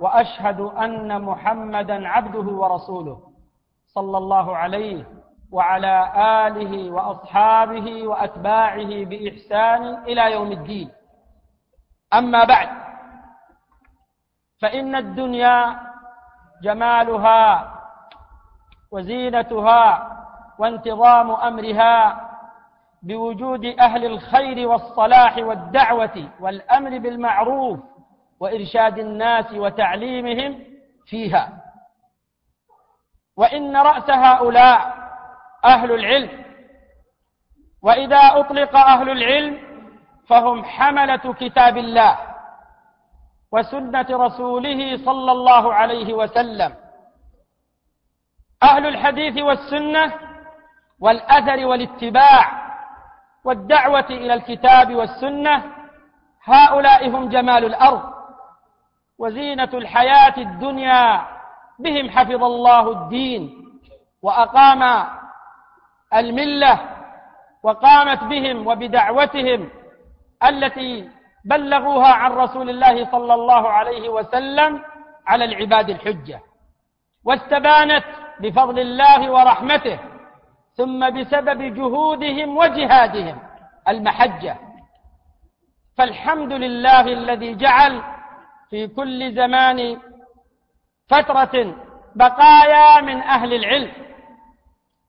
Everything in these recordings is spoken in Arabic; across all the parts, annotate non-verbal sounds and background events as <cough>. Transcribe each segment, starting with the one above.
وأشهد أن محمدا عبده ورسوله صلى الله عليه وعلى آله وأصحابه وأتباعه بإحسان إلى يوم الدين. أما بعد فإن الدنيا جمالها وزينتها وانتظام أمرها بوجود أهل الخير والصلاح والدعوة والأمر بالمعروف وإرشاد الناس وتعليمهم فيها. وإن رأس هؤلاء أهل العلم وإذا أطلق أهل العلم فهم حملة كتاب الله وسنة رسوله صلى الله عليه وسلم. أهل الحديث والسنة والأثر والاتباع والدعوة إلى الكتاب والسنة هؤلاء هم جمال الأرض. وزينة الحياة الدنيا بهم حفظ الله الدين وأقام الملة وقامت بهم وبدعوتهم التي بلغوها عن رسول الله صلى الله عليه وسلم على العباد الحجة. واستبانت بفضل الله ورحمته ثم بسبب جهودهم وجهادهم المحجة. فالحمد لله الذي جعل في كل زمان فترة بقايا من أهل العلم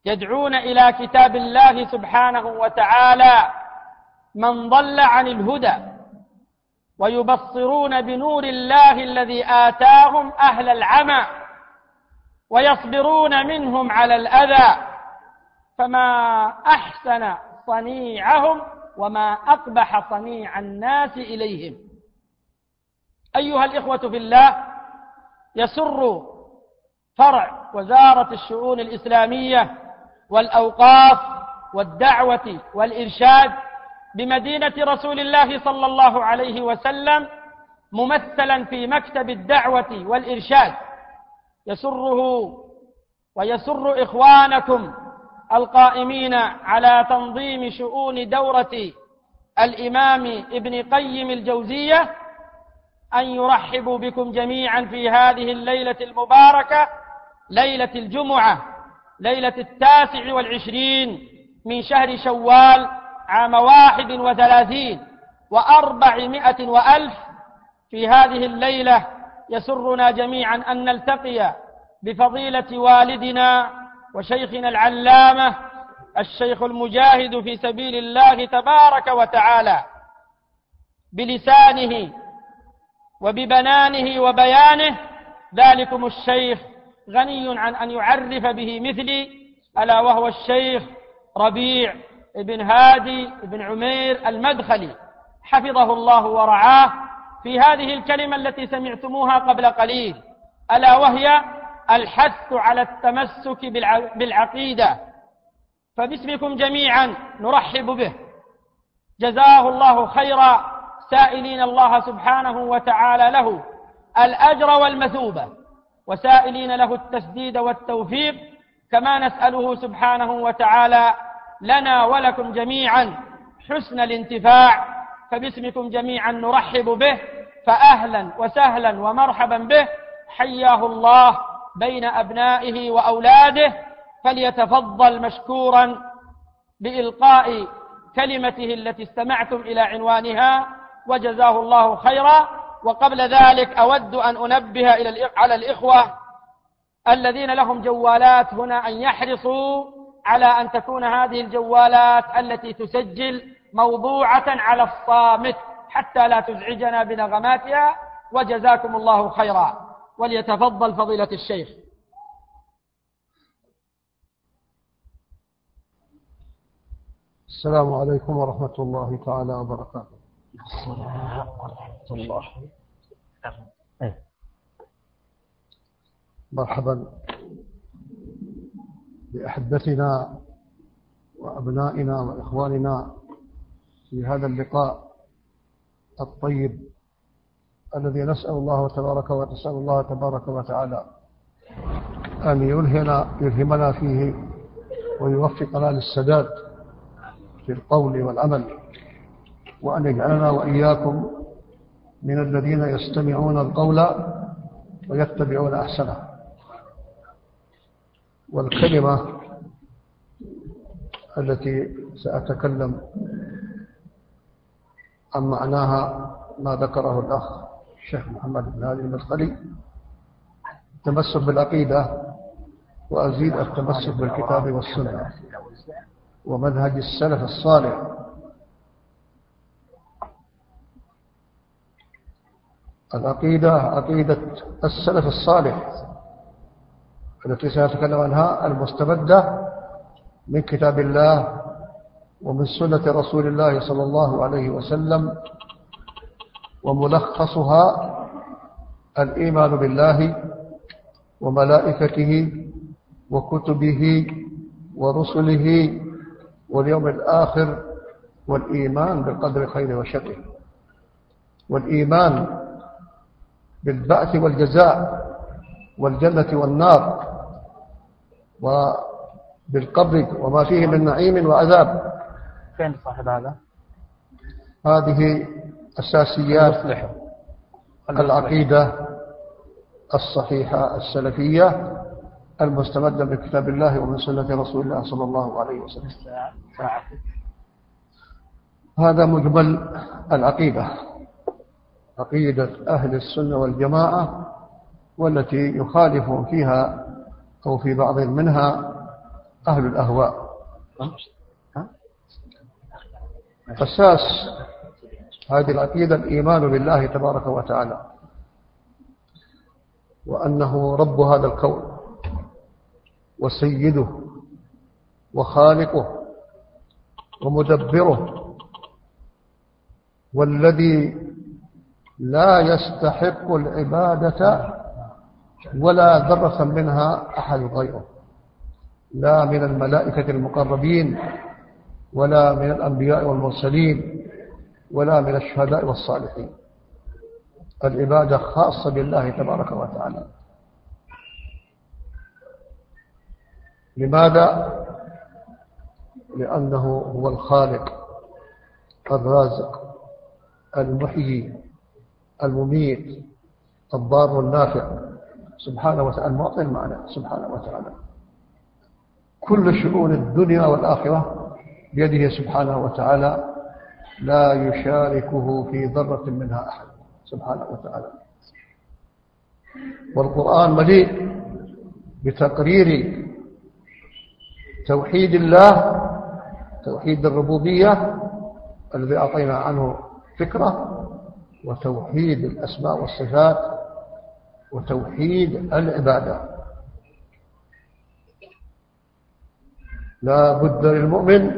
يدعون إلى كتاب الله سبحانه وتعالى من ضل عن الهدى ويبصرون بنور الله الذي آتاهم أهل العمى ويصبرون منهم على الأذى فما أحسن صنيعهم وما أقبح صنيع الناس إليهم أيها الإخوة في الله يسر فرع وزارة الشؤون الإسلامية والأوقاف والدعوة والإرشاد بمدينة رسول الله صلى الله عليه وسلم ممثلا في مكتب الدعوة والإرشاد. يسره ويسر إخوانكم القائمين على تنظيم شؤون دورة الإمام ابن قيم الجوزية أن يرحبوا بكم جميعا في هذه الليلة المباركة ليلة الجمعة ليلة التاسع والعشرين من شهر شوال عام واحد وثلاثين وأربعمائة وألف. في هذه الليلة يسرنا جميعا أن نلتقي بفضيلة والدنا وشيخنا العلامة الشيخ المجاهد في سبيل الله تبارك وتعالى بلسانه وببنانه وبيانه ذلكم الشيخ غني عن أن يعرف به مثلي ألا وهو الشيخ ربيع بن هادي بن عمير المدخلي. حفظه الله ورعاه في هذه الكلمة التي سمعتموها قبل قليل ألا وهي الحث على التمسك بالعقيدة. فباسمكم جميعا نرحب به. جزاه الله خيرا. سائلين الله سبحانه وتعالى له الأجر والمثوبة وسائلين له التسديد والتوفيق كما نسأله سبحانه وتعالى لنا ولكم جميعا حسن الانتفاع فباسمكم جميعا نرحب به فأهلا وسهلا ومرحبا به حياه الله بين أبنائه وأولاده فليتفضل مشكورا بإلقاء كلمته التي استمعتم إلى عنوانها. وجزاه الله خيرا. وقبل ذلك أود أن أنبه إلى على الإخوة الذين لهم جوالات هنا أن يحرصوا على أن تكون هذه الجوالات التي تسجل موضوعة على الصامت حتى لا تزعجنا بنغماتها. وجزاكم الله خيرا. وليتفضل فضيلة الشيخ. السلام عليكم ورحمة الله تعالى وبركاته. الله مرحبا بأحبتنا وأبنائنا وإخواننا في هذا اللقاء الطيب الذي نسأل الله تبارك ونسأل الله تبارك وتعالى أن يلهنا يلهمنا فيه ويوفقنا للسداد في القول والعمل. وأن يجعلنا وإياكم من الذين يستمعون القول ويتبعون أحسنه. والكلمة التي سأتكلم عن معناها ما ذكره الأخ الشيخ محمد بن هادي المدخلي التمسك بالعقيدة وأزيد التمسك بالكتاب والسنة ومنهج السلف الصالح. العقيدة عقيدة السلف الصالح. التي سنتكلم عنها المستمدة من كتاب الله ومن سنة رسول الله صلى الله عليه وسلم وملخصها الإيمان بالله وملائكته وكتبه ورسله واليوم الآخر والإيمان بالقدر خير وشره. والإيمان بالبعث والجزاء والجنة والنار وبالقبر وما فيه من نعيم وعذاب. فين صاحب هذا؟ هذه أساسيات العقيدة الصحيحة السلفية المستمدة من كتاب الله ومن سنة رسول الله صلى الله عليه وسلم. هذا مجمل العقيدة. عقيدة أهل السنة والجماعة والتي يخالف فيها أو في بعض منها أهل الأهواء. أساس هذه العقيدة الإيمان بالله تبارك وتعالى وأنه رب هذا الكون وسيده وخالقه ومدبره والذي لا يستحق العبادة ولا ذرة منها أحد غيره. لا من الملائكة المقربين ولا من الأنبياء والمرسلين ولا من الشهداء والصالحين. العبادة خاصة بالله تبارك وتعالى. لماذا؟ لأنه هو الخالق الرازق المحيي. المميت الضار النافع. سبحانه وتعالى المعطي المعنى سبحانه وتعالى. كل شؤون الدنيا والآخرة بيده سبحانه وتعالى لا يشاركه في ذرة منها أحد سبحانه وتعالى. والقرآن مليء بتقرير توحيد الله توحيد الربوبية الذي أعطينا عنه فكرة وتوحيد الأسماء والصفات وتوحيد العبادة. لا بد للمؤمن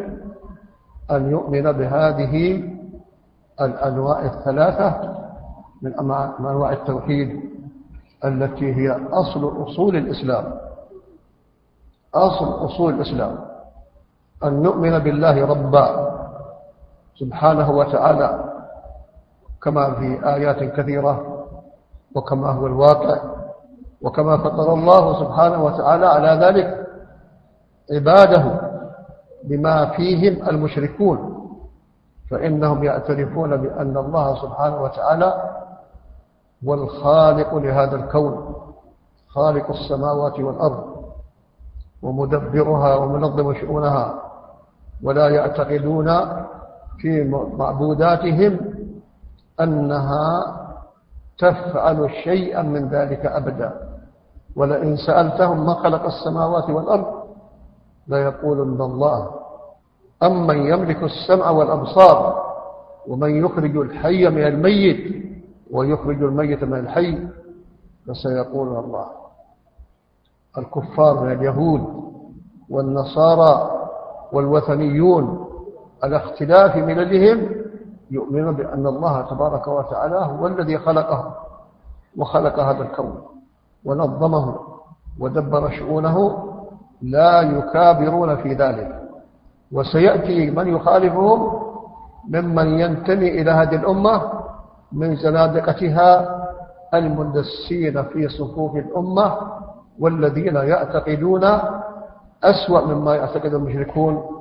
أن يؤمن بهذه الأنواع الثلاثة من أنواع التوحيد التي هي أصل أصول الإسلام. أصل أصول الإسلام. أن نؤمن بالله ربا سبحانه وتعالى كما في آيات كثيرة وكما هو الواقع وكما فطر الله سبحانه وتعالى على ذلك عباده بما فيهم المشركون فإنهم يعترفون بأن الله سبحانه وتعالى هو الخالق لهذا الكون خالق السماوات والأرض ومدبرها ومنظم شؤونها ولا يعتقدون في معبوداتهم أنها تفعل شيئا من ذلك أبدا. ولئن سألتهم ما خلق السماوات والأرض ليقولن الله. أمن يملك السمع والأبصار ومن يخرج الحي من الميت ويخرج الميت من الحي فسيقولون الله. الكفار من اليهود والنصارى والوثنيون على اختلاف مللهم يؤمنون بأن الله تبارك وتعالى هو الذي خلقهم وخلق هذا الكون ونظمه ودبر شؤونه لا يكابرون في ذلك. وسيأتي من يخالفهم ممن ينتمي إلى هذه الأمة من زنادقتها المندسين في صفوف الأمة والذين يعتقدون أسوأ مما يعتقد المشركون.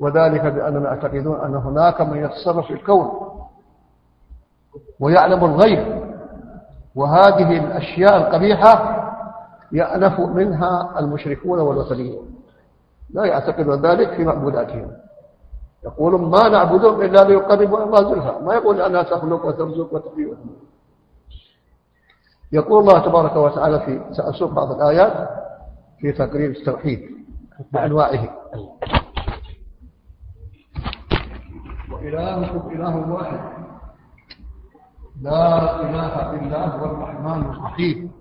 وذلك بأنهم يعتقدون أن هناك من يتصرف في الكون ويعلم الغيب وهذه الأشياء القبيحة يأنف منها المشركون والوثنيون. لا يعتقدون ذلك في معبوداتهم. يقولون ما نعبدهم إلا ليقربوا الله زلفى. ما يقول أنها تخلق وترزق وتحيي يقول الله تبارك وتعالى في سأسوق بعض الآيات في تقرير التوحيد بأنواعه. وإلهكم إله واحد. لا إله إلا هو الرحمن الرحيم.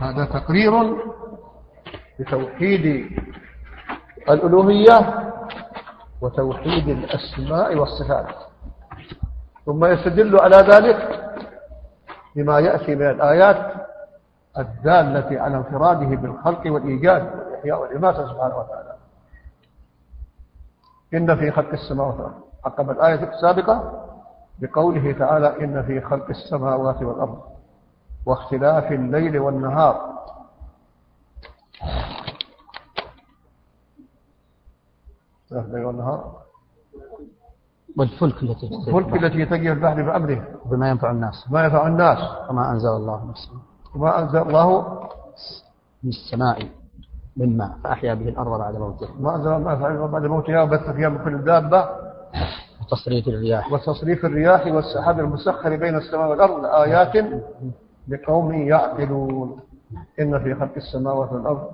هذا تقرير بتوحيد الألوهية وتوحيد الأسماء والصفات. ثم يستدل على ذلك بما يأتي من الآيات الدالة على انفراده بالخلق والإيجاد والإحياء والإماتة سبحانه وتعالى. إن في خلق السماوات والأرض. عقب الآية السابقة بقوله تعالى إن في خلق السماوات والأرض واختلاف الليل والنهار. الليل والنهار. والفلك التي الفلك التي تجري البحر بأمره. بما ينفع الناس. ما ينفع الناس. وما أنزل الله من السماء. وما أنزل الله من السماء. من ماء فأحيا به الأرض بعد موتها. ما أنزل الله بعد موتها وبث فيها من كل دابة وتصريف الرياح. وتصريف الرياح والسحاب المسخر بين السماء والأرض آيات لقوم يعقلون. إن في خلق السماوات والأرض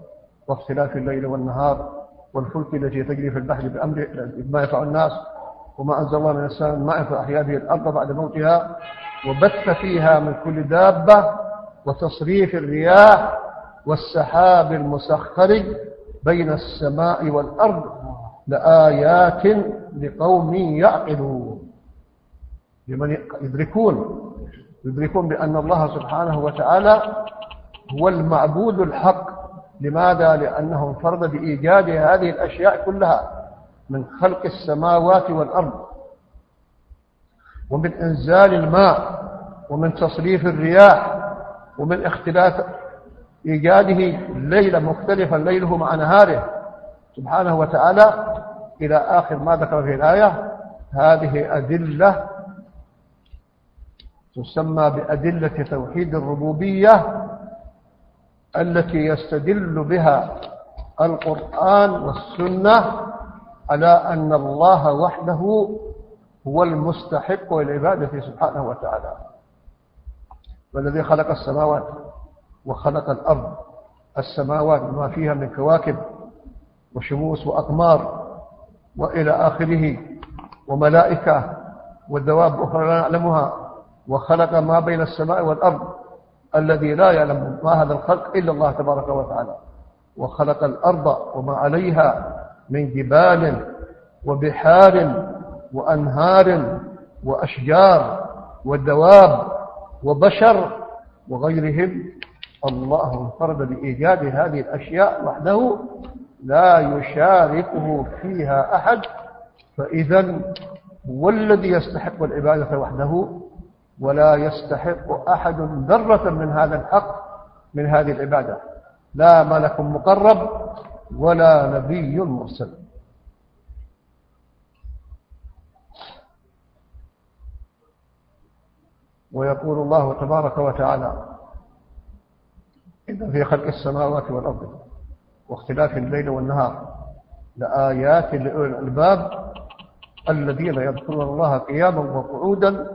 واختلاف الليل والنهار والفلك التي تجري في البحر بأمر ما ينفع الناس وما أنزل الله من السماء ماء فأحيا به الأرض بعد موتها وبث فيها من كل دابة وتصريف الرياح والسحاب المسخر بين السماء والأرض لآيات لقوم يعقلون لمن يدركون يدركون بأن الله سبحانه وتعالى هو المعبود الحق لماذا؟ لأنه انفرد بإيجاد هذه الأشياء كلها من خلق السماوات والأرض ومن إنزال الماء ومن تصريف الرياح ومن اختلاف إيجاده ليلة مختلفا ليله مع نهاره سبحانه وتعالى إلى آخر ما ذكر في الآية هذه أدلة تسمى بأدلة توحيد الربوبية التي يستدل بها القرآن والسنة على أن الله وحده هو المستحق للعبادة سبحانه وتعالى. والذي خلق السماوات وخلق الأرض السماوات وما فيها من كواكب وشموس وأقمار وإلى آخره وملائكة والدواب أخرى لا نعلمها وخلق ما بين السماء والأرض الذي لا يعلم ما هذا الخلق إلا الله تبارك وتعالى. وخلق الأرض وما عليها من جبال وبحار وأنهار وأشجار ودواب وبشر وغيرهم. الله انفرد بإيجاد هذه الأشياء وحده لا يشاركه فيها أحد فإذا هو الذي يستحق العبادة وحده ولا يستحق أحد ذرة من هذا الحق من هذه العبادة. لا ملك مقرب ولا نبي مرسل. ويقول الله تبارك وتعالى إن في خلق السماوات والأرض واختلاف الليل والنهار لآيات الألباب الذين يذكرون الله قياما وقعودا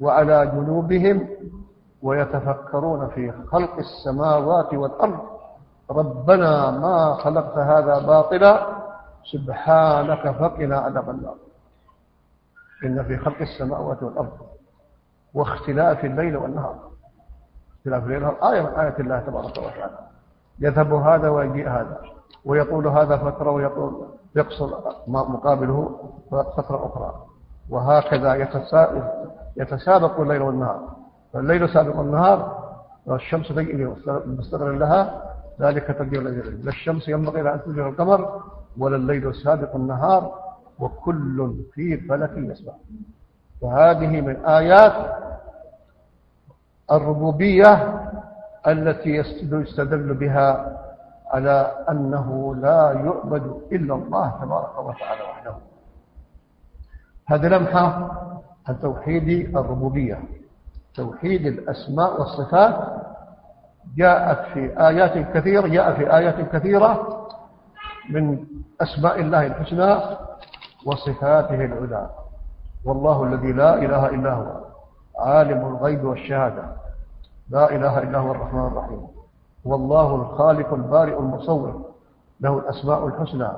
وعلى جنوبهم ويتفكرون في خلق السماوات والأرض. ربنا ما خلقت هذا باطلا سبحانك فقنا عذاب النار. إن في خلق السماوات والأرض واختلاف الليل والنهار. اختلاف والنهار آية من آيات الله تبارك وتعالى. يذهب هذا ويجيء هذا. ويطول هذا فترة ويطول يقصر مقابله فترة أخرى. وهكذا يتسابق الليل والنهار. فالليل سابق النهار والشمس تجري مستقر لها ذلك تقدير لا الشمس ينبغي أن تدرك القمر ولا الليل سابق النهار وكل في فلك يسبح. وهذه من آيات الربوبية التي يستدل بها على أنه لا يعبد إلا الله تبارك وتعالى وحده. هذه لمحة عن توحيد الربوبية. توحيد الأسماء والصفات جاءت في آيات كثيرة جاء في آيات كثيرة من أسماء الله الحسنى وصفاته العلى. والله الذي لا إله إلا هو. عالم الغيب والشهادة. لا إله إلا هو الرحمن الرحيم. والله الخالق البارئ المصور. له الأسماء الحسنى.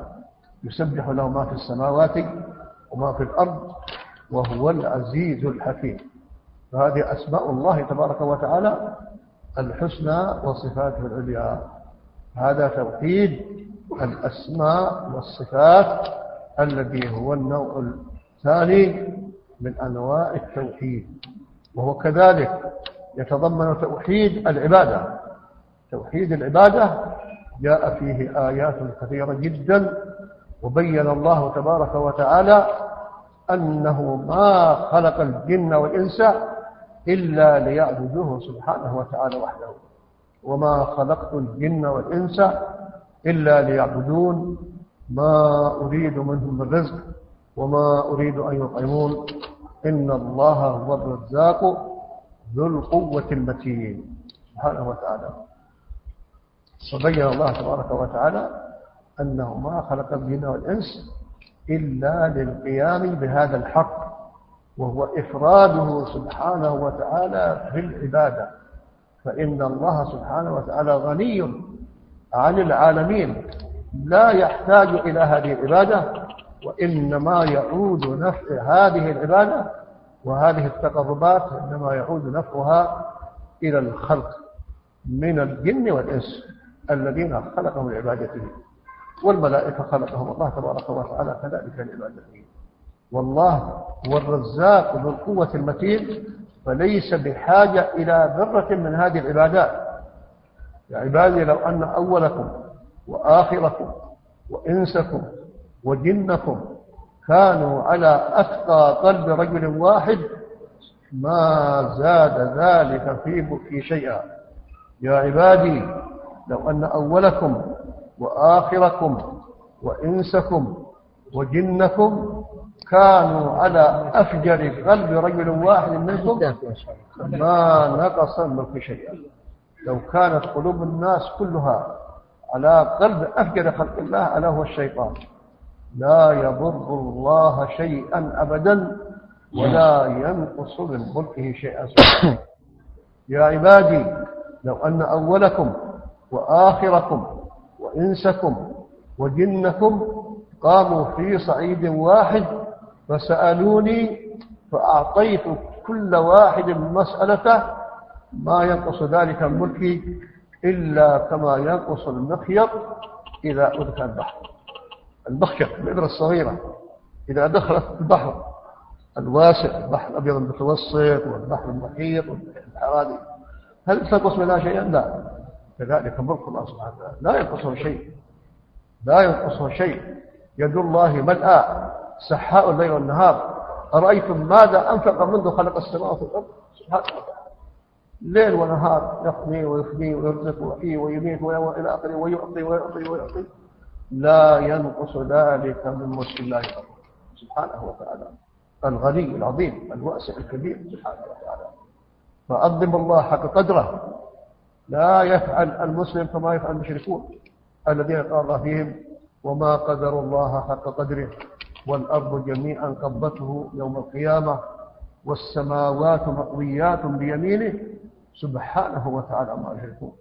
يسبح له ما في السماوات وما في الأرض وهو العزيز الحكيم. فهذه أسماء الله تبارك وتعالى الحسنى وصفاته العليا. هذا توحيد الأسماء والصفات الذي هو النوع الثاني من أنواع التوحيد. وهو كذلك يتضمن توحيد العبادة. توحيد العبادة جاء فيه آيات كثيرة جدا وبين الله تبارك وتعالى أنه ما خلق الجن والإنس إلا ليعبدوه سبحانه وتعالى وحده. وما خلقت الجن والإنس إلا ليعبدون. ما أريد منهم من رزق وما أريد أن يطعمون. إن الله هو الرزاق ذو القوة المتين. سبحانه وتعالى. وبين الله تبارك وتعالى أنه ما خلق الجن والإنس إلا للقيام بهذا الحق وهو إفراده سبحانه وتعالى في العبادة. فإن الله سبحانه وتعالى غني عن العالمين. لا يحتاج إلى هذه العبادة وإنما يعود نفع هذه العبادة وهذه التقربات إنما يعود نفعها إلى الخلق من الجن والإنس الذين خلقهم لعبادته. والملائكة خلقهم الله تبارك وتعالى كذلك لعبادته. والله هو الرزاق ذو القوة المتين فليس بحاجة إلى ذرة من هذه العبادات. يا عبادي لو أن أولكم وآخركم وإنسكم وجنكم كانوا على أثقى قلب رجل واحد ما زاد ذلك في بكي شيئا. يا عبادي لو أن أولكم وآخركم وإنسكم وجنكم كانوا على أفجر قلب رجل واحد منكم ما نقص الملك شيئا. لو كانت قلوب الناس كلها على قلب أفجر خلق الله ألا هو الشيطان. لا يضر الله شيئا أبدا ولا ينقص من ملكه شيئا. <coughs> يا عبادي لو أن أولكم وآخركم وإنسكم وجنكم قاموا في صعيد واحد فسألوني فأعطيت كل واحد مسألته ما ينقص ذلك الملك إلا كما ينقص المخيط إذا أدخل البحر. البخشة الإبرة الصغيرة. إذا دخلت البحر الواسع البحر الأبيض المتوسط والبحر المحيط والبحر هذه هل تنقص منها شيئا؟ لا. كذلك ملك الله سبحانه وتعالى. لا ينقصه شيء. لا ينقصه شيء. يد الله ملأى. سحاء الليل والنهار. أرأيتم ماذا أنفق منذ خلق السماوات والأرض؟ سبحانه وتعالى. ليل ونهار يقضي ويفدي ويرزق ويحيي ويميت وإلى آخره ويعطي ويعطي ويعطي. لا ينقص ذلك من ملك الله سبحانه وتعالى. الغني العظيم الواسع الكبير سبحانه وتعالى. فأظم الله حق قدره. لا يفعل المسلم كما يفعل المشركون الذين قال الله فيهم وما قدر الله حق قدره والأرض جميعا قبضته يوم القيامة والسماوات مطويات بيمينه. سبحانه وتعالى ما يشركون.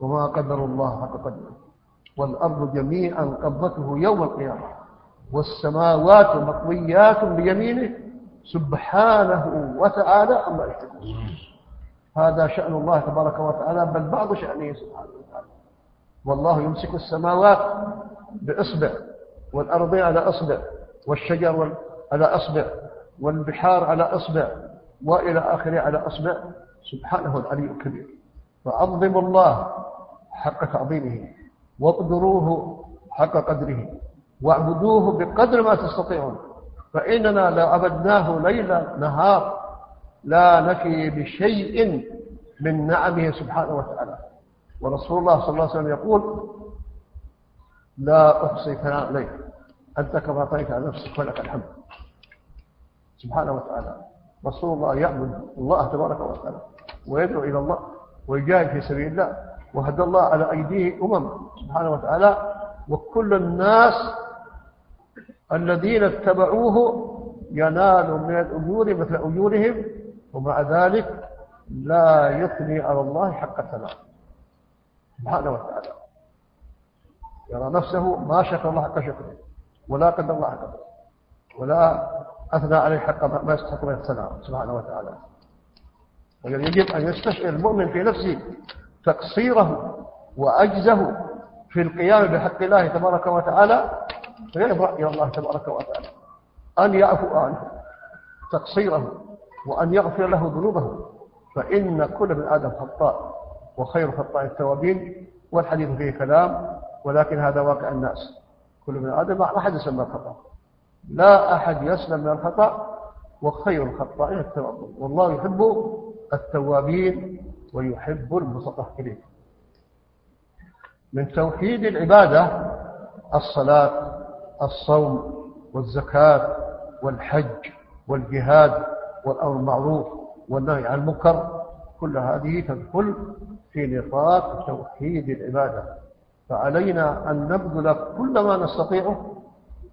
وما قدر الله حق قدره. والأرض جميعا قبضته يوم القيامة. والسماوات مطويات بيمينه. سبحانه وتعالى أما يشركون. هذا شأن الله تبارك وتعالى بل بعض شأنه سبحانه وتعالى. والله يمسك السماوات بإصبع والأرض على أصبع والشجر على أصبع والبحار على أصبع وإلى آخره على أصبع. سبحانه العلي الكبير. فعظموا الله حق تعظيمه. واقدروه حق قدره. واعبدوه بقدر ما تستطيعون. فإننا لو عبدناه ليلا نهار لا نفي بشيء من نعمه سبحانه وتعالى. ورسول الله صلى الله عليه وسلم يقول لا أحصي ثناء عليك أنت كما أعطيت على نفسك ولك الحمد. سبحانه وتعالى. رسول الله يعبد الله تبارك وتعالى ويدعو إلى الله ويجاهد في سبيل الله. وهدى الله على أيديه أمم سبحانه وتعالى. وكل الناس الذين اتبعوه ينالوا من الأجور مثل أجورهم ومع ذلك لا يثني على الله حق الثناء سبحانه وتعالى. يرى نفسه ما شكر الله حق شكره ولا قدر الله حق ولا أثنى عليه حق ما يستحق من الثناء سبحانه وتعالى. يجب أن يستشعر المؤمن في نفسه تقصيره وعجزه في القيام بحق الله تبارك وتعالى فيبرأ إلى الله تبارك وتعالى. أن يعفو عنه تقصيره وأن يغفر له ذنوبه. فإن كل من آدم خطاء وخير خطاء التوابين والحديث فيه كلام ولكن هذا واقع الناس. كل من آدم ما أحد يسلم من الخطأ. لا أحد يسلم من الخطأ وخير الخطائين التوابين. والله يحب التوابين ويحب المتطهرين. من توحيد العبادة الصلاة الصوم والزكاة والحج والجهاد والأمر المعروف والنهي عن المنكر كل هذه تدخل في نطاق توحيد العبادة. فعلينا أن نبذل كل ما نستطيعه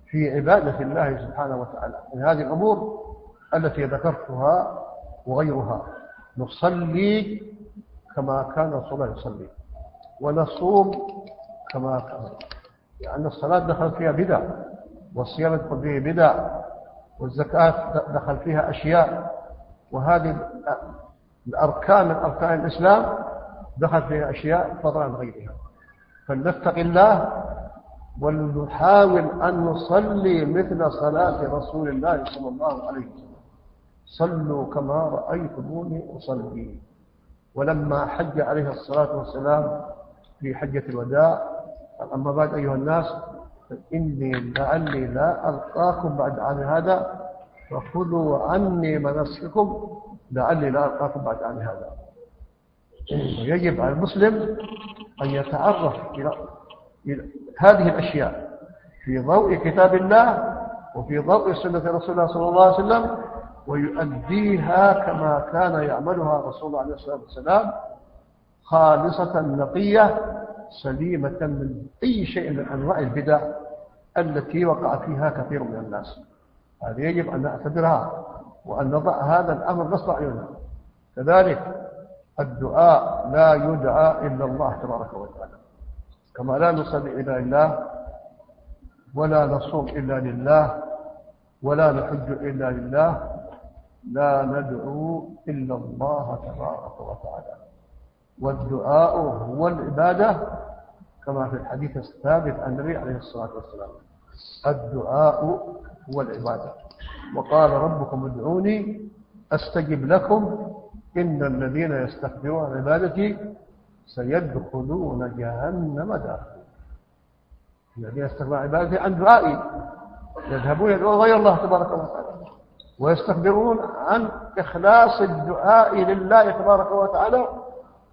في عبادة الله سبحانه وتعالى. من هذه الأمور التي ذكرتها وغيرها. نصلي كما كان رسول الله يصلي ونصوم كما كان. لأن الصلاة دخل فيها بدع والصيام يدخل فيه بدع والزكاة دخل فيها أشياء. وهذه الأركان من أركان الإسلام دخل فيها أشياء فضلا عن غيرها. فلنتق الله ولنحاول أن نصلي مثل صلاة رسول الله صلى الله عليه وسلم. صلوا كما رأيتموني أصلي. ولما حج عليه الصلاة والسلام في حجة الوداع أما بعد أيها الناس إني لعلي لا ألقاكم بعد عام هذا فخذوا عني منسككم لعلي لا ألقاكم بعد عام هذا. ويجب على المسلم أن يتعرف إلى هذه الأشياء في ضوء كتاب الله وفي ضوء سنة رسول الله صلى الله عليه وسلم ويؤديها كما كان يعملها رسول الله عليه الصلاة والسلام خالصة نقية سليمة من أي شيء من أنواع البدع التي وقع فيها كثير من الناس. هذه يجب أن نعتبرها وأن نضع هذا الأمر نصب عيوننا. كذلك الدعاء لا يدعى إلا الله تبارك وتعالى. كما لا نصلي إلا لله ولا نصوم إلا لله ولا نحج إلا لله لا ندعو إلا الله تبارك وتعالى. والدعاء هو العبادة كما في الحديث الثابت عن النبي عليه الصلاة والسلام. الدعاء هو العبادة. وقال ربكم ادعوني أستجب لكم إن الذين يستكبرون عن عبادتي سيدخلون جهنم داخل الذين يستكبرون عبادتي عن دعائي يذهبون يدعون غير الله تبارك وتعالى. ويستكبرون عن إخلاص الدعاء لله تبارك وتعالى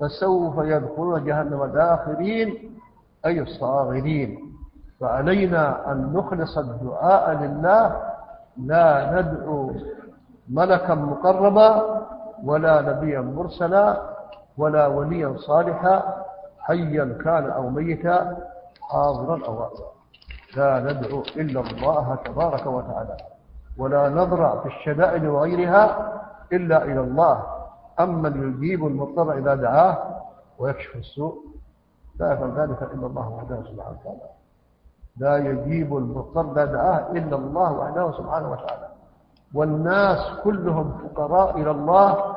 فسوف يدخلون جهنم داخلين أي الصاغرين. فعلينا أن نخلص الدعاء لله لا ندعو ملكا مقربا ولا نبيا مرسلا ولا وليا صالحا حيا كان أو ميتا حاضرا أو غائبا لا ندعو إلا الله تبارك وتعالى. ولا نضرع في الشدائد وغيرها إلا إلى الله. أما يجيب المضطر إذا دعاه ويكشف السوء لا يفعل ذلك إلا الله وحده سبحانه وتعالى. لا يجيب المضطر إذا دعاه إلا الله وحده سبحانه وتعالى. والناس كلهم فقراء إلى الله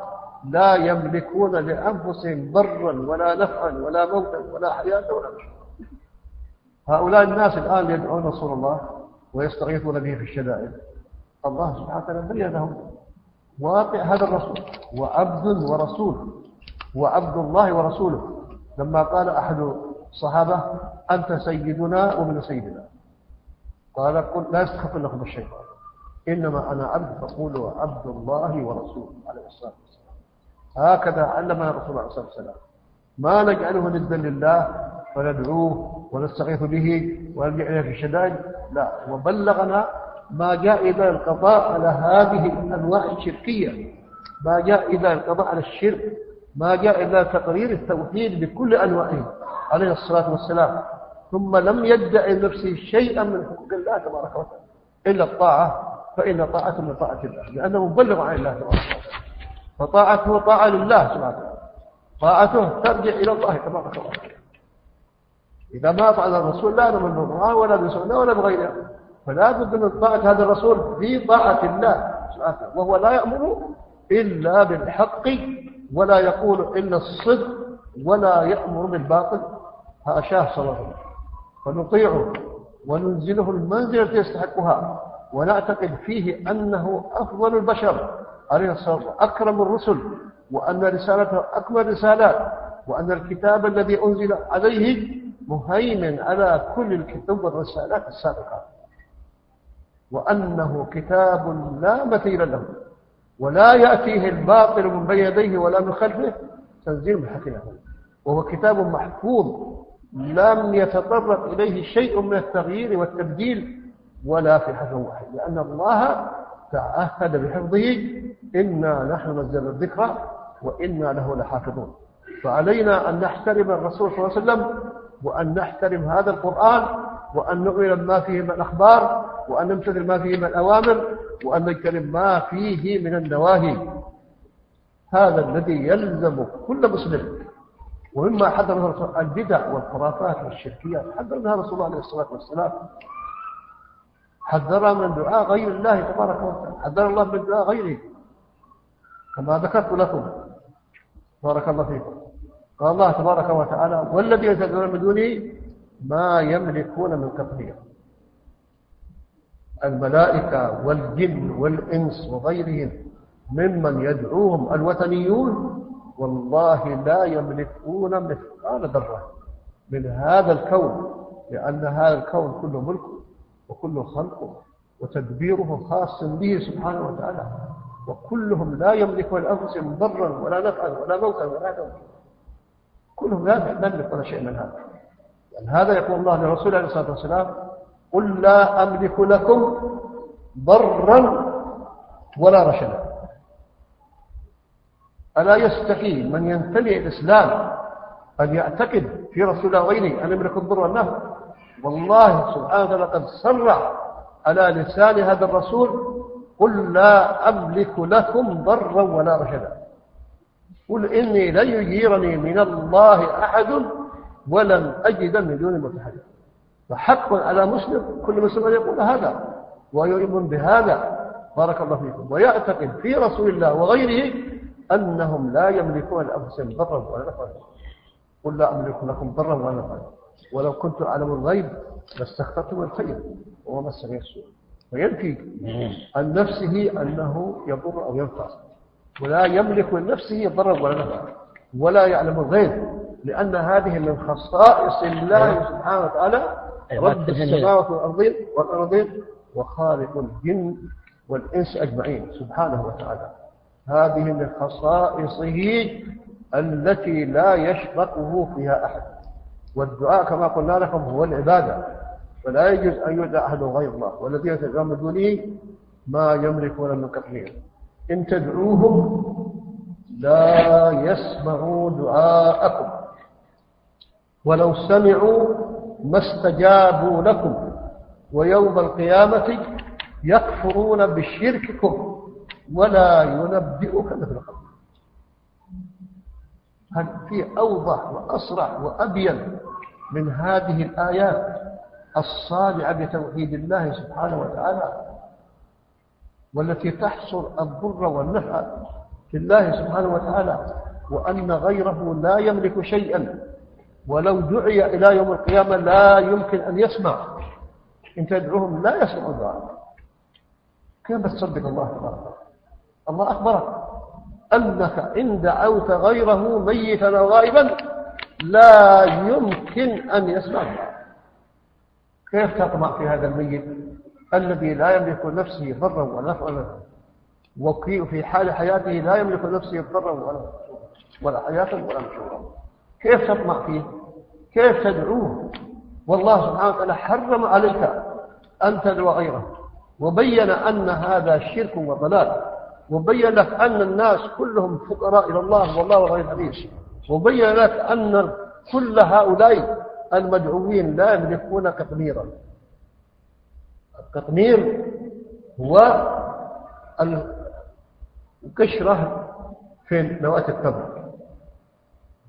لا يملكون لأنفسهم ضرا ولا نفعا ولا موتا ولا حياة ولا مشروع هؤلاء الناس الآن يدعون رسول الله ويستغيثون به في الشدائد. الله سبحانه وتعالى بين لهم واقع هذا الرسول. وعبد ورسول. وعبد الله ورسوله. لما قال أحد الصحابة أنت سيدنا ومن سيدنا. قال قل لا يستخف لكم الشيطان. إنما أنا عبد فقولوا عبد الله ورسوله عليه الصلاة والسلام. هكذا علمنا رسول الله صلى الله عليه وسلم. ما نجعله ندا لله وندعوه ونستغيث به ونلجأ إليه في الشدائد. لا وبلغنا ما جاء إلى القضاء على هذه الأنواع الشركية ما جاء إلى القضاء على الشرك ما جاء إلى تقرير التوحيد بكل أنواعه عليه الصلاة والسلام. ثم لم يدعي نفسه شيئا من حقوق الله تبارك وتعالى إلا الطاعة فإن طاعة من طاعة الله لأنه مبلغ عن الله تبارك وتعالى. فطاعته طاعة لله سبحانه وتعالى. طاعته ترجع إلى الله تبارك وتعالى. إذا ما فعل الرسول لا نؤمن الله ولا بسنة ولا بغيرها فلا بد من طاعة هذا الرسول في طاعة الله سبحانه وهو لا يأمر إلا بالحق ولا يقول إلا الصدق ولا يأمر بالباطل. حاشاه صلى الله عليه وسلم. فنطيعه وننزله المنزلة التي يستحقها ونعتقد فيه أنه أفضل البشر عليه الصلاة والسلام أكرم الرسل وأن رسالته أكمل رسالات وأن الكتاب الذي أنزل عليه مهيمن على كل الكتب والرسالات السابقة. وأنه كتاب لا مثيل له ولا يأتيه الباطل من بين يديه ولا من خلفه تنزيل من حكمه وهو كتاب محفوظ لم يتطرق إليه شيء من التغيير والتبديل ولا في حفظ واحد. لأن الله تعهد بحفظه إنا نحن نزلنا الذكر وإنا له لحافظون. فعلينا أن نحترم الرسول صلى الله عليه وسلم وأن نحترم هذا القرآن وأن نؤمن بما فيه من الأخبار وأن نمتثل ما فيه من الأوامر وأن نجتنب ما فيه من النواهي. هذا الذي يلزم كل مسلم. ومما حذر البدع والخرافات والشركيات. حذر منها رسول الله عليه الصلاة والسلام. حذر من دعاء غير الله تبارك وتعالى. حذر الله من دعاء غيره. كما ذكرت لكم. بارك الله فيكم. قال الله تبارك وتعالى والذين تدعون من دونه ما يملكون من قطمير الملائكة والجن والإنس وغيرهم ممن يدعوهم الوثنيون والله لا يملكون مثقال ذرة من هذا الكون لأن هذا الكون كله ملكه وكله خلقه وتدبيره خاص به سبحانه وتعالى. وكلهم لا يملكون لأنفسهم ضرا ولا نفعا ولا موتا ولا دوما كلهم لا يملك ولا شيء من هذا. يعني هذا يقول الله لرسوله عليه الصلاة والسلام قل لا أملك لكم ضرا ولا رشدا. ألا يستحي من ينتمي الإسلام أن يعتقد في رسول الله غيره أن يملك الضر والنفع والله سبحانه وتعالى قد صرح على لسان هذا الرسول قل لا أملك لكم ضرا ولا رشدا. قل إني لن يجيرني من الله أحد ولن أجد من دون متحدا فحق على مسلم كل مسلم أن يقول هذا ويؤمن بهذا. بارك الله فيكم. ويعتقد في رسول الله وغيره أنهم لا يملكون لأنفسهم ضرا ولا نفعا. قل لا أملك لكم ضرا ولا نفعا. ولو كنت أعلم الغيب لاستخدمت من الخير وما مسني السوء. وينفي عن نفسه أنه يضر أو ينفع. ولا يملك من نفسه ضرا ولا نفعا. ولا يعلم الغيب. لأن هذه من خصائص الله سبحانه وتعالى رب السماوات والأرضين والأرضين وخالق الجن والإنس أجمعين سبحانه وتعالى. هذه من خصائصه التي لا يشركه فيها أحد. والدعاء كما قلنا لكم هو العبادة. فلا يجوز أن يدعى أحد غير الله. والذين تدعون من دونه ما يملكون من قتلهم إن تدعوهم لا يسمعوا دعاءكم. ولو سمعوا ما استجابوا لكم ويوم القيامة يكفرون بشرككم ولا ينبئك مثل خبر هل في أوضح وأصرح وأبين من هذه الآيات الصادعة بتوحيد الله سبحانه وتعالى والتي تحصر الضر والنفع في الله سبحانه وتعالى وأن غيره لا يملك شيئا ولو دعي إلى يوم القيامة لا يمكن أن يسمع. إن تدعوهم لا يسمع دعاء. كيف تصدق الله تبارك الله أخبرك أنك إن دعوت غيره ميتا أو غائبا لا يمكن أن يسمع كيف تطمع في هذا الميت الذي لا يملك نفسه ضرا ولا نفعا؟ وفي حال حياته لا يملك نفسه ضرا ولا ولا حياة ولا نشورا؟ كيف تطمع فيه؟ كيف تدعوه؟ والله سبحانه وتعالى حرم عليك أن تدعو غيره. وبين أن هذا شرك وضلال. وبين لك أن الناس كلهم فقراء إلى الله والله غير حديث. وبين لك أن كل هؤلاء المدعوين لا يملكون قطميرا القطمير هو القشرة في نواة التمر.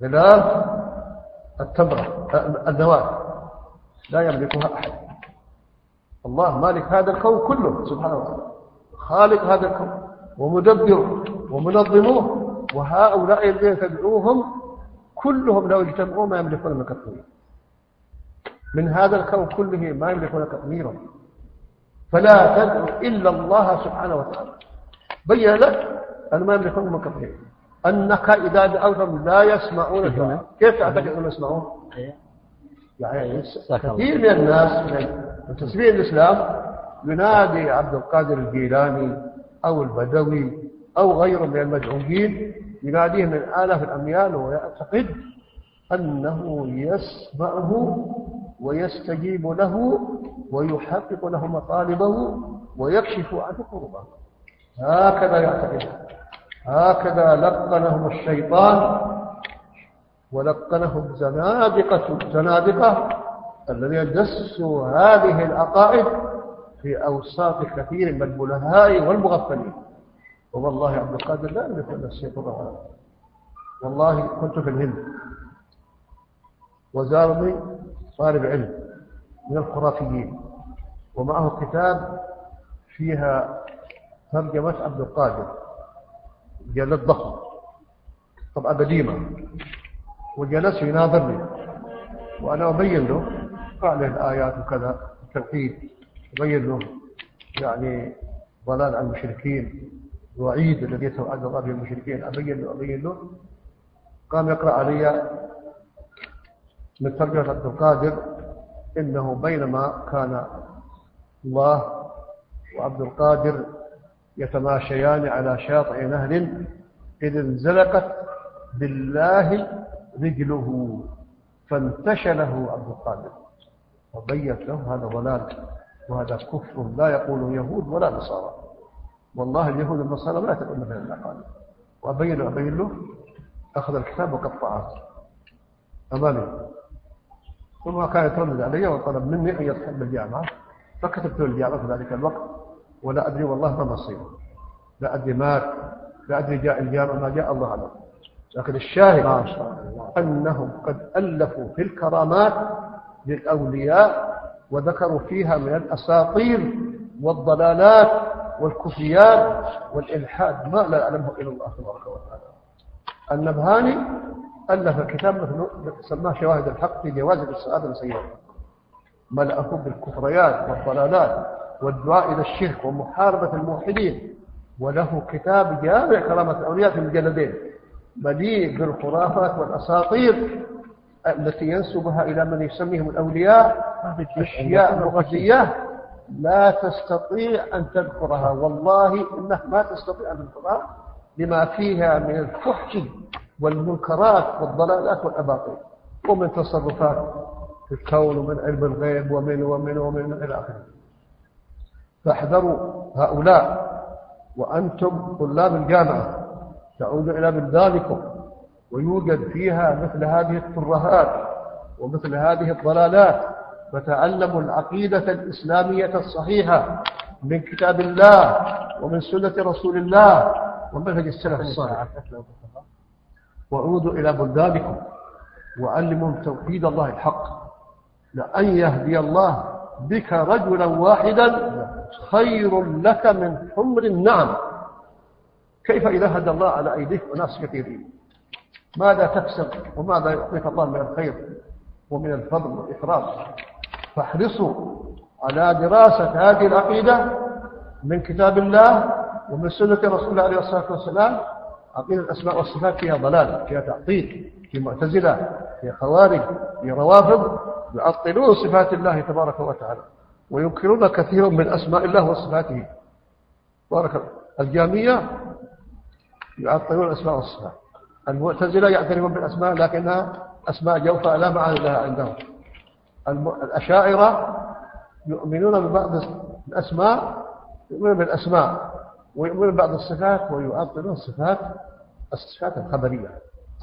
غلاف التمرة النواة لا يملكها أحد. الله مالك هذا الكون كله سبحانه وتعالى. خالق هذا الكون ومدبره ومنظموه وهؤلاء الذين تدعوهم كلهم لو اجتمعوا ما يملكون من كثير من هذا الكون كله ما يملكون تطميرا فلا تدعو إلا الله سبحانه وتعالى. بين لك أن ما يملكون من كثير أنك إذا دعوتهم لا يسمعون كيف تعتقد أنهم يسمعون؟ يعني كثير من الناس من تسمية الإسلام ينادي عبد القادر الجيلاني أو البدوي أو غيره من المدعوين يناديه من آلاف الأميال ويعتقد أنه يسمعه ويستجيب له ويحقق له مطالبه ويكشف عنه كربه هكذا يعتقد. هكذا لقنهم الشيطان ولقنهم زنادقة الزنادقة الذين دسوا هذه العقائد في أوساط كثير من البلهاء والمغفلين. والله عبد القادر لا أملك أن الشيطان والله كنت في الهند. وزارني طالب علم من الخرافيين. ومعه كتاب فيها ترجمة عبد القادر. جلد ضخم طبعا قديمة وجلس يناظرني. وأنا أبين له أعلن الآيات وكذا التوحيد. أبين له يعني ضلال عن المشركين. وعيد الذي يتوعد الله به المشركين أبين له أبين له. قام يقرأ علي من ترجمة عبد القادر إنه بينما كان الله وعبد القادر يتماشيان على شاطئ نهر إذ انزلقت بالله رجله فانتشله عبد القادر وبيت له هذا ضلال وهذا كفر لا يقول يهود ولا نصارى والله اليهود والنصارى لا تقول مثل العقائد وأبين أبين له أخذ الكتاب وقطعه. أمامي ثم كان يتردد علي وطلب مني أن يدخل بالجامعة فكتبت له الجامعة في ذلك الوقت. ولا أدري والله ما مصيره لا أدري مات لا أدري جاء الجامعة ما جاء الله أعلم لكن الشاهد ما شاء الله. أنهم قد ألفوا في الكرامات للأولياء وذكروا فيها من الأساطير والضلالات والكفيات والإلحاد ما لا يعلمه إلا الله تبارك وتعالى. النبهاني ألف كتاب مثل سماه شواهد الحق في جواز السعادة السيئة. ملأه بالكفريات والضلالات والدعاء إلى الشرك ومحاربة الموحدين. وله كتاب جامع كرامة الأولياء في المجلدين. مليء بالخرافات والأساطير التي ينسبها إلى من يسميهم الأولياء. أشياء مغزية لا تستطيع أن تذكرها. والله إنك ما تستطيع أن تذكرها لما فيها من الفحش والمنكرات والضلالات والأباطيل ومن تصرفات في الكون ومن علم الغيب ومن ومن ومن إلى آخره. فاحذروا هؤلاء وأنتم طلاب الجامعة. تعود إلى بلدانكم ويوجد فيها مثل هذه الترهات ومثل هذه الضلالات. فتعلموا العقيدة الإسلامية الصحيحة من كتاب الله ومن سنة رسول الله ومنهج السلف الصالح. وعودوا إلى بلدانكم وعلمهم توحيد الله الحق. لأن يهدي الله بك رجلا واحدا خير لك من حمر النعم. كيف إذا هدى الله على أيديك وناس كثيرين؟ ماذا تكسب وماذا يعطيك الله من الخير ومن الفضل والإكرام؟ فاحرصوا على دراسة هذه العقيدة من كتاب الله ومن سنة رسول الله عليه الصلاة والسلام. عقيدة الأسماء والصفات فيها ضلال فيها تعطيل في معتزلة في خوارج في روافض. يعطلون صفات الله تبارك وتعالى. وينكرون كثير من أسماء الله وصفاته. بارك الجامية يعطلون الأسماء والصفات المعتزلة يعترفون بالأسماء لكنها أسماء جوفاء لا معنى لها عندهم. الأشاعرة يؤمنون ببعض الأسماء يؤمنون بالأسماء ويؤمنون ببعض الصفات ويعطلون الصفات الصفات الخبرية.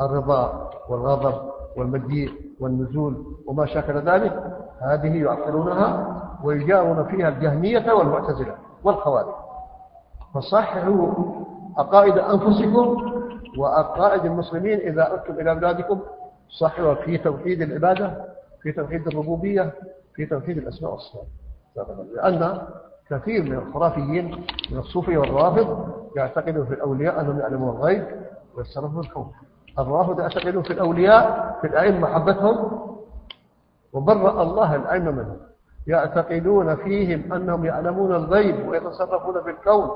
الرضا والغضب والمجيء والنزول وما شاكل ذلك. هذه يعطلونها ويجاورون فيها الجهمية والمعتزلة والخوارج. فصححوا عقائد أنفسكم وعقائد المسلمين إذا أردتم إلى بلادكم. صحوا في توحيد العبادة في توحيد الربوبية في توحيد الأسماء والصفات. لأن كثير من الخرافيين من الصوفية والروافض يعتقدون في الأولياء أنهم يعلمون الغيب ويتصرفون الكون. الرافض يعتقدون في الأولياء في الأئمة محبتهم وبرأ الله الأئمة منهم. يعتقدون فيهم أنهم يعلمون الغيب ويتصرفون في الكون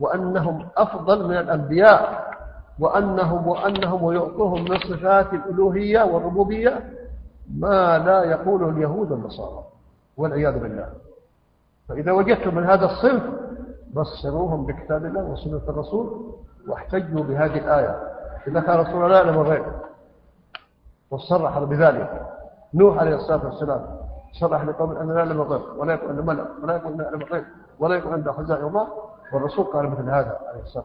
وأنهم أفضل من الأنبياء وأنهم وأنهم ويعطوهم من صفات الألوهية والربوبية ما لا يقوله اليهود والنصارى والعياذ بالله. فإذا وجدتم من هذا الصنف بصروهم بكتاب الله وسنة الرسول واحتجوا بهذه الآية. إذا كان رسول الله يعلم الغيب وصرح بذلك. نوح عليه الصلاة والسلام صرح لقوم أن لا يعلم الغيب ولا يكون عنده ملك ولا يكون يعلم الغيب ولا يكون عنده خزائن الله والرسول قال مثل هذا عليه الصلاة والسلام.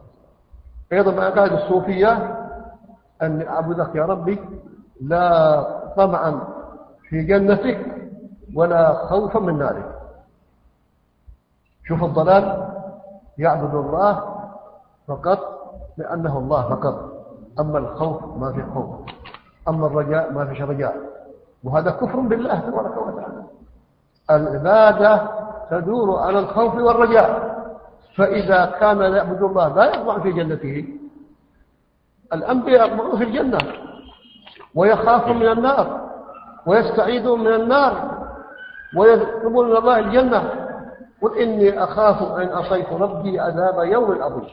أيضا من عقائد الصوفية أن أعبدك يا ربي لا طمعا في جنتك ولا خوفا من نارك. شوف الضلال يعبد الله فقط لأنه الله فقط. أما الخوف ما في خوف أما الرجاء ما فيش رجاء. وهذا كفر بالله تبارك وتعالى. العبادة تدور على الخوف والرجاء. فإذا كان يعبد الله لا يطمع في جنته. الأنبياء يطمعون في الجنة. ويخافون من النار. ويستعيدون من النار. ويطلبون من الله الجنة. قل إني أخاف أن أصيت ربي عذاب يوم عظيم.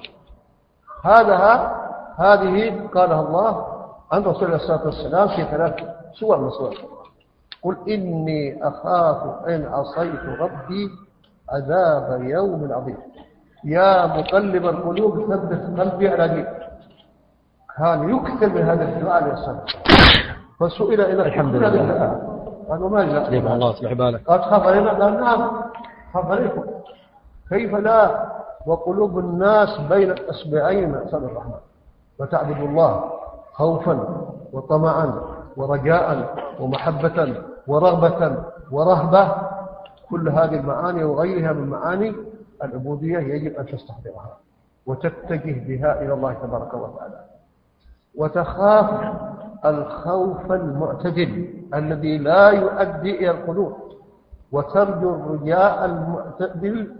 هذا هذه قالها الله عن رسول الله صلى الله عليه وسلم في ثلاث سور من سور قل إني أخاف إن عصيت ربي عذاب يوم عظيم. يا مقلب القلوب ثبت قلبي على دينك كان يكثر من هذا الدعاء عليه الصلاة فسئل إلى الحمد لله. قالوا ما جاء؟ الله يصلح بالك. قال تخاف علينا. قال نعم خاف عليكم. كيف لا؟ وقلوب الناس بين الأصبعين من أسال الرحمن وتعبد الله خوفا وطمعا ورجاء ومحبة ورغبة ورهبة كل هذه المعاني وغيرها من معاني العبودية يجب أن تستحضرها وتتجه بها إلى الله تبارك وتعالى. وتخاف الخوف المعتدل الذي لا يؤدي إلى القنوط وترجو الرجاء المعتدل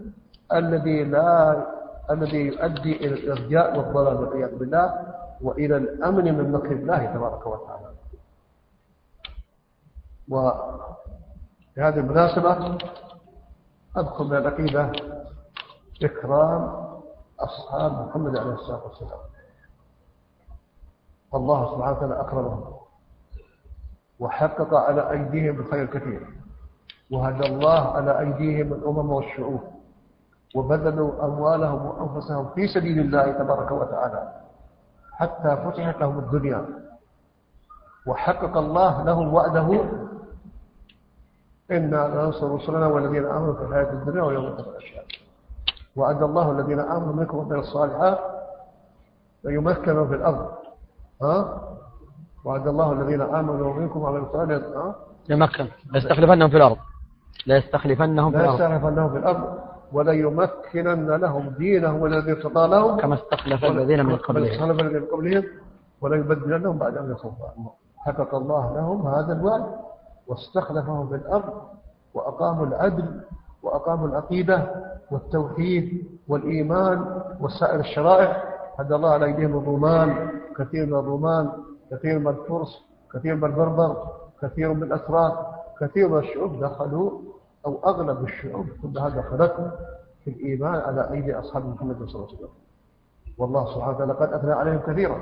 الذي لا الذي يؤدي إلى الإرجاء والضلال والعياذ بالله وإلى الأمن من مكر الله تبارك وتعالى. وفي هذه المناسبة أدخل من العقيدة إكرام أصحاب محمد عليه الصلاة والسلام. الله سبحانه وتعالى أكرمهم وحقق على أيديهم الخير الكثير. وهدى الله على أيديهم الأمم والشعوب وبذلوا أموالهم وأنفسهم في سبيل الله تبارك وتعالى حتى فتحت لهم الدنيا. وحقق الله لهم وعده إنا لننصر رسلنا والذين آمنوا في الحياة الدنيا ويوم القيامة وعد الله الذين آمنوا منكم وعملوا الصالحات ليمكنوا في الأرض. ها؟ وعد الله الذين آمنوا منكم وعملوا الصالحات. ها؟ يمكن. ليستخلفنهم في الأرض. ليستخلفنهم في الأرض. ليستخلفنهم في الأرض. وليمكنن لهم دينهم الذي ارتضى لهم. كما استخلف الذين من قبلهم. استخلف الذين من قبلهم. وليبدلنهم بعد أن يخوفوا حقق الله لهم هذا الوعد. واستخلفهم في الأرض وأقاموا العدل وأقاموا العقيدة والتوحيد والإيمان وسائر الشرائع. هدى الله على أيديهم الرومان. كثير من الرومان كثير من الفرس كثير من البربر كثير من الأتراك كثير من الشعوب دخلوا أو أغلب الشعوب كلها دخلت في الإيمان على أيدي أصحاب محمد صلى الله عليه وسلم. والله سبحانه وتعالى قد أثنى عليهم كثيرا.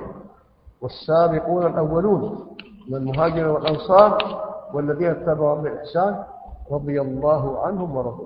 والسابقون الأولون من المهاجرين والأنصار والذين اتبعوا بإحسان رضي الله عنهم ورضوا.